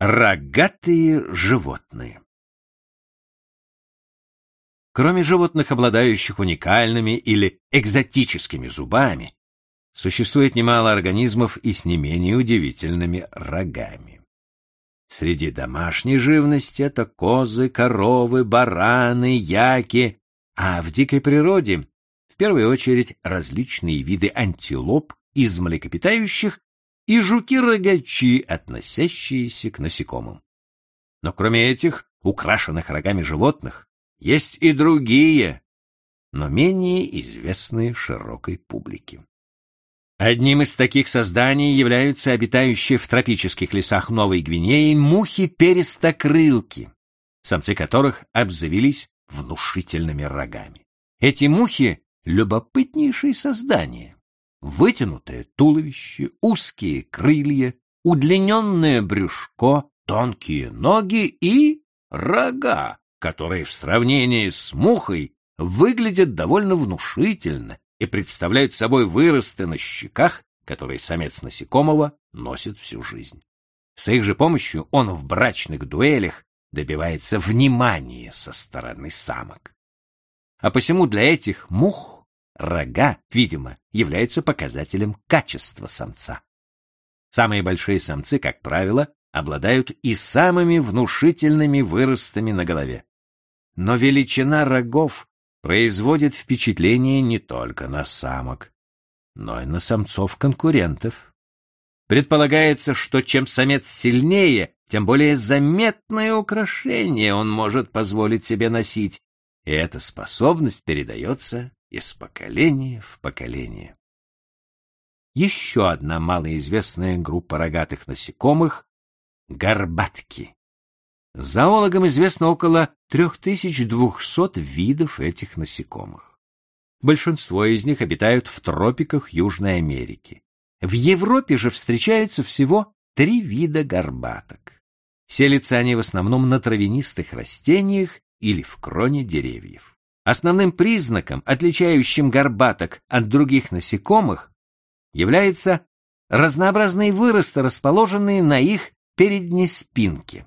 Рогатые животные Кроме животных, обладающих уникальными или экзотическими зубами, существует немало организмов и с не менее удивительными рогами. Среди домашней живности это козы, коровы, бараны, яки, а в дикой природе в первую очередь различные виды антилоп из млекопитающих и жуки-рогачи, относящиеся к насекомым. Но кроме этих украшенных рогами животных, есть и другие, но менее известные широкой публике. Одним из таких созданий являются обитающие в тропических лесах Новой Гвинеи мухи-перистокрылки, самцы которых обзавелись внушительными рогами. Эти мухи — любопытнейшие создания вытянутое туловище, узкие крылья, удлиненное брюшко, тонкие ноги и рога, которые в сравнении с мухой выглядят довольно внушительно и представляют собой выросты на щеках, которые самец насекомого носит всю жизнь. С их же помощью он в брачных дуэлях добивается внимания со стороны самок. А посему для этих мух Рога, видимо, являются показателем качества самца. Самые большие самцы, как правило, обладают и самыми внушительными выростами на голове. Но величина рогов производит впечатление не только на самок, но и на самцов-конкурентов. Предполагается, что чем самец сильнее, тем более заметное украшение он может позволить себе носить, и эта способность передается из поколения в поколение. Еще одна малоизвестная группа рогатых насекомых — горбатки. Зоологам известно около 3200 видов этих насекомых. Большинство из них обитают в тропиках Южной Америки. В Европе же встречаются всего три вида горбаток. Селятся они в основном на травянистых растениях или в кроне деревьев. Основным признаком, отличающим горбаток от других насекомых, является разнообразные выросты, расположенные на их передней спинке.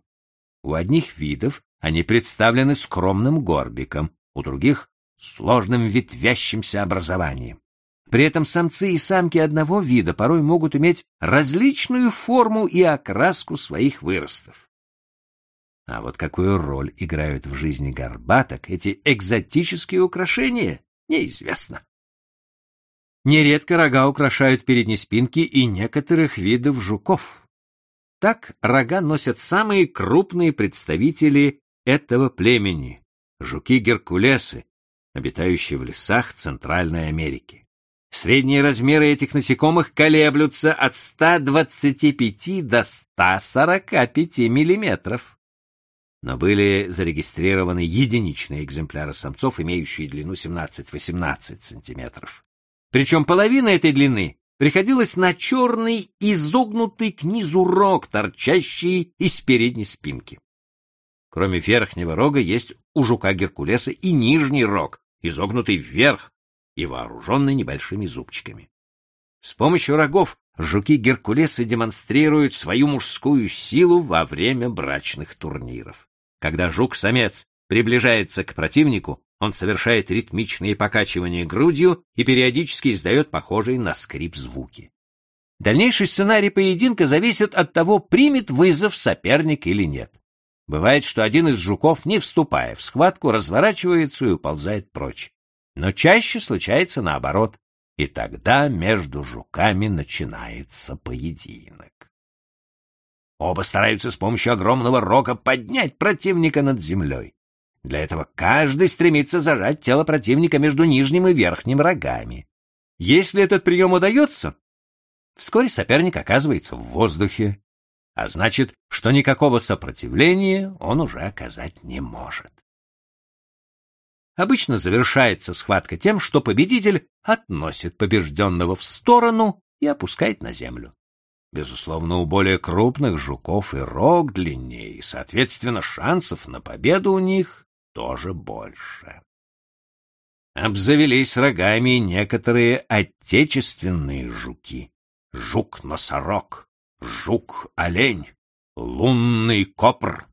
У одних видов они представлены скромным горбиком, у других — сложным ветвящимся образованием. При этом самцы и самки одного вида порой могут иметь различную форму и окраску своих выростов. А вот какую роль играют в жизни горбаток эти экзотические украшения, неизвестно. Нередко рога украшают передние спинки и некоторых видов жуков. Так рога носят самые крупные представители этого племени — жуки-геркулесы, обитающие в лесах Центральной Америки. Средние размеры этих насекомых колеблются от 125 до 145 миллиметров но были зарегистрированы единичные экземпляры самцов, имеющие длину 17-18 сантиметров. Причем половина этой длины приходилась на черный изогнутый к низу рог, торчащий из передней спинки. Кроме верхнего рога есть у жука Геркулеса и нижний рог, изогнутый вверх и вооруженный небольшими зубчиками. С помощью рогов жуки Геркулеса демонстрируют свою мужскую силу во время брачных турниров. Когда жук-самец приближается к противнику, он совершает ритмичные покачивания грудью и периодически издает похожие на скрип звуки. Дальнейший сценарий поединка зависит от того, примет вызов соперник или нет. Бывает, что один из жуков, не вступая в схватку, разворачивается и уползает прочь. Но чаще случается наоборот, и тогда между жуками начинается поединок. Оба стараются с помощью огромного рога поднять противника над землей. Для этого каждый стремится зажать тело противника между нижним и верхним рогами. Если этот прием удается, вскоре соперник оказывается в воздухе, а значит, что никакого сопротивления он уже оказать не может. Обычно завершается схватка тем, что победитель относит побежденного в сторону и опускает на землю. Безусловно, у более крупных жуков и рог длиннее, и, соответственно, шансов на победу у них тоже больше. Обзавелись рогами некоторые отечественные жуки. Жук-носорог, жук-олень, лунный копр.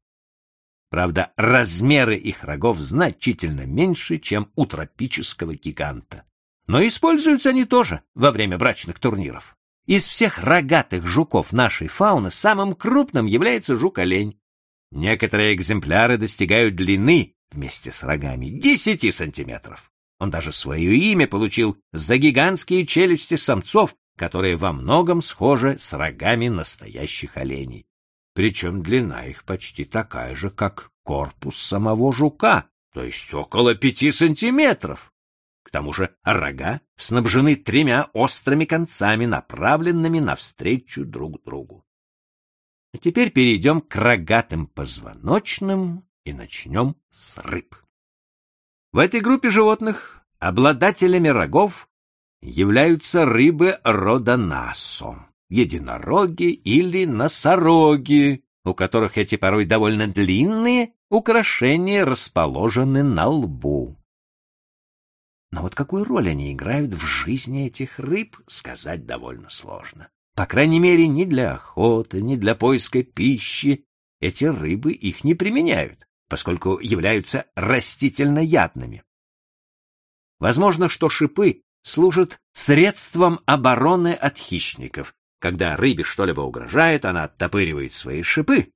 Правда, размеры их рогов значительно меньше, чем у тропического гиганта. Но используются они тоже во время брачных турниров. Из всех рогатых жуков нашей фауны самым крупным является жук-олень. Некоторые экземпляры достигают длины вместе с рогами 10 сантиметров. Он даже свое имя получил за гигантские челюсти самцов, которые во многом схожи с рогами настоящих оленей. Причем длина их почти такая же, как корпус самого жука, то есть около пяти сантиметров. К тому же рога снабжены тремя острыми концами, направленными навстречу друг другу. А теперь перейдем к рогатым позвоночным и начнем с рыб. В этой группе животных обладателями рогов являются рыбы рода насо, единороги или носороги, у которых эти порой довольно длинные украшения расположены на лбу. Но вот какую роль они играют в жизни этих рыб, сказать довольно сложно. По крайней мере, ни для охоты, ни для поиска пищи эти рыбы их не применяют, поскольку являются растительноядными. Возможно, что шипы служат средством обороны от хищников. Когда рыбе что-либо угрожает, она оттопыривает свои шипы.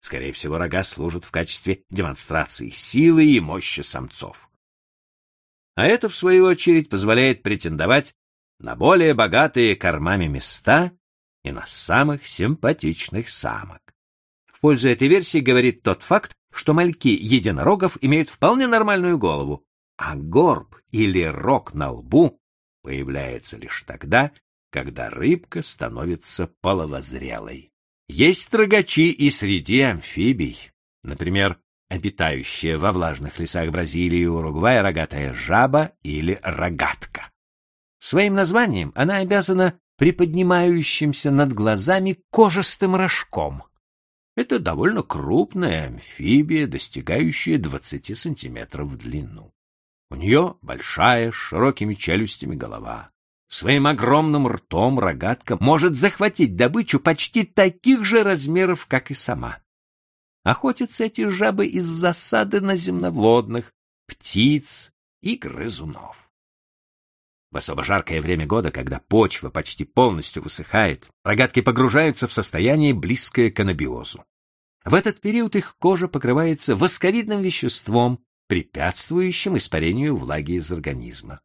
Скорее всего, рога служат в качестве демонстрации силы и мощи самцов а это, в свою очередь, позволяет претендовать на более богатые кормами места и на самых симпатичных самок. В пользу этой версии говорит тот факт, что мальки единорогов имеют вполне нормальную голову, а горб или рог на лбу появляется лишь тогда, когда рыбка становится половозрелой. Есть рогачи и среди амфибий. Например, обитающая во влажных лесах Бразилии и Уругвая рогатая жаба или рогатка. Своим названием она обязана приподнимающимся над глазами кожистым рожком. Это довольно крупная амфибия, достигающая 20 сантиметров в длину. У нее большая, с широкими челюстями голова. Своим огромным ртом рогатка может захватить добычу почти таких же размеров, как и сама. Охотятся эти жабы из засады на земноводных, птиц и грызунов. В особо жаркое время года, когда почва почти полностью высыхает, рогатки погружаются в состояние, близкое к анабиозу. В этот период их кожа покрывается восковидным веществом, препятствующим испарению влаги из организма.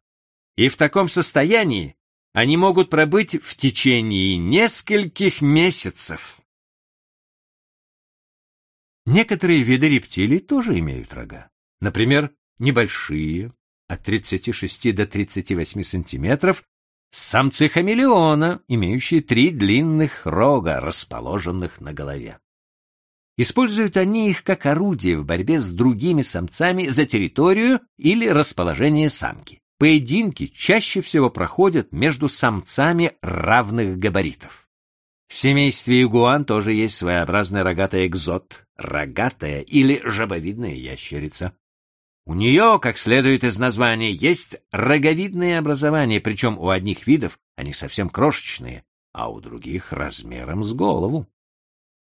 И в таком состоянии они могут пробыть в течение нескольких месяцев. Некоторые виды рептилий тоже имеют рога. Например, небольшие, от 36 до 38 сантиметров, самцы хамелеона, имеющие три длинных рога, расположенных на голове. Используют они их как орудие в борьбе с другими самцами за территорию или расположение самки. Поединки чаще всего проходят между самцами равных габаритов. В семействе игуан тоже есть своеобразный рогатый экзот, рогатая или жабовидная ящерица. У нее, как следует из названия, есть роговидные образования, причем у одних видов они совсем крошечные, а у других размером с голову.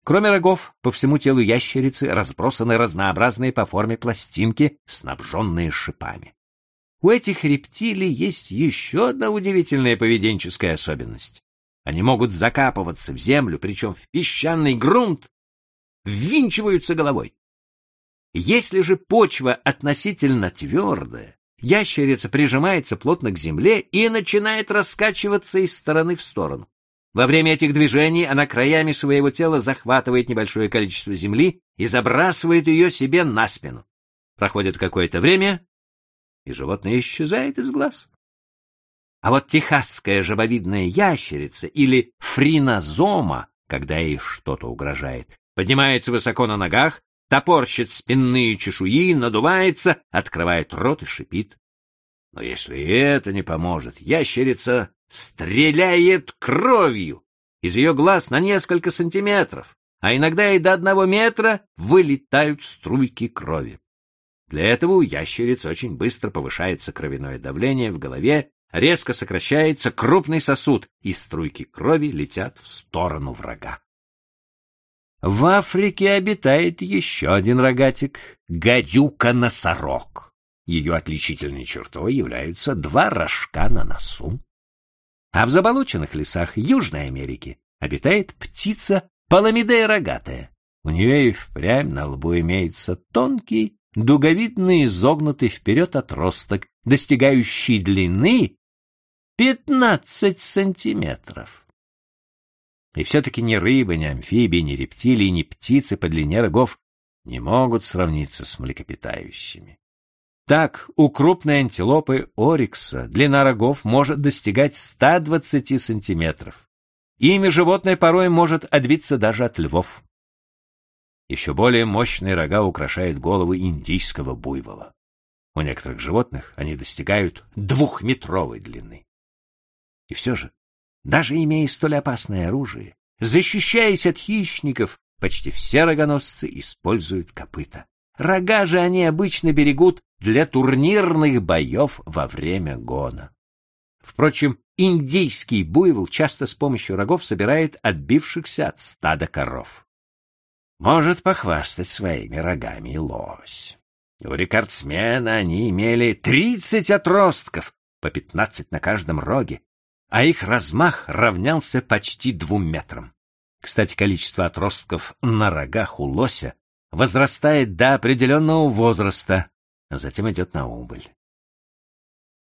Кроме рогов, по всему телу ящерицы разбросаны разнообразные по форме пластинки, снабженные шипами. У этих рептилий есть еще одна удивительная поведенческая особенность. Они могут закапываться в землю, причем в песчаный грунт, ввинчиваются головой. Если же почва относительно твердая, ящерица прижимается плотно к земле и начинает раскачиваться из стороны в сторону. Во время этих движений она краями своего тела захватывает небольшое количество земли и забрасывает ее себе на спину. Проходит какое-то время, и животное исчезает из глаз. А вот техасская жабовидная ящерица или фринозома, когда ей что-то угрожает, поднимается высоко на ногах, топорщит спинные чешуи, надувается, открывает рот и шипит. Но если это не поможет, ящерица стреляет кровью. Из ее глаз на несколько сантиметров, а иногда и до одного метра вылетают струйки крови. Для этого у ящериц очень быстро повышается кровяное давление в голове резко сокращается крупный сосуд, и струйки крови летят в сторону врага. В Африке обитает еще один рогатик — гадюка-носорог. Ее отличительной чертой являются два рожка на носу. А в заболоченных лесах Южной Америки обитает птица Паламидея рогатая. У нее и впрямь на лбу имеется тонкий, дуговидный изогнутый вперед отросток, достигающий длины 15 сантиметров. И все-таки ни рыбы, ни амфибии, ни рептилии, ни птицы по длине рогов не могут сравниться с млекопитающими. Так, у крупной антилопы орикса длина рогов может достигать 120 сантиметров. Ими животное порой может отбиться даже от львов. Еще более мощные рога украшают головы индийского буйвола. У некоторых животных они достигают двухметровой длины. И все же, даже имея столь опасное оружие, защищаясь от хищников, почти все рогоносцы используют копыта. Рога же они обычно берегут для турнирных боев во время гона. Впрочем, индийский буйвол часто с помощью рогов собирает отбившихся от стада коров. Может похвастать своими рогами лось. У рекордсмена они имели тридцать отростков, по пятнадцать на каждом роге, а их размах равнялся почти двум метрам. Кстати, количество отростков на рогах у лося возрастает до определенного возраста, а затем идет на убыль.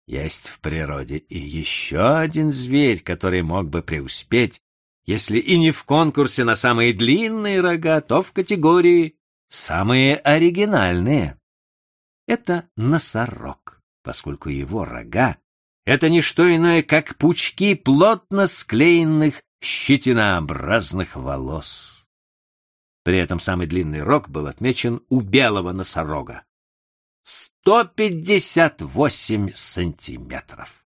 Есть в природе и еще один зверь, который мог бы преуспеть, если и не в конкурсе на самые длинные рога, то в категории самые оригинальные. Это носорог, поскольку его рога — это не что иное, как пучки плотно склеенных щетинообразных волос. При этом самый длинный рог был отмечен у белого носорога. 158 сантиметров.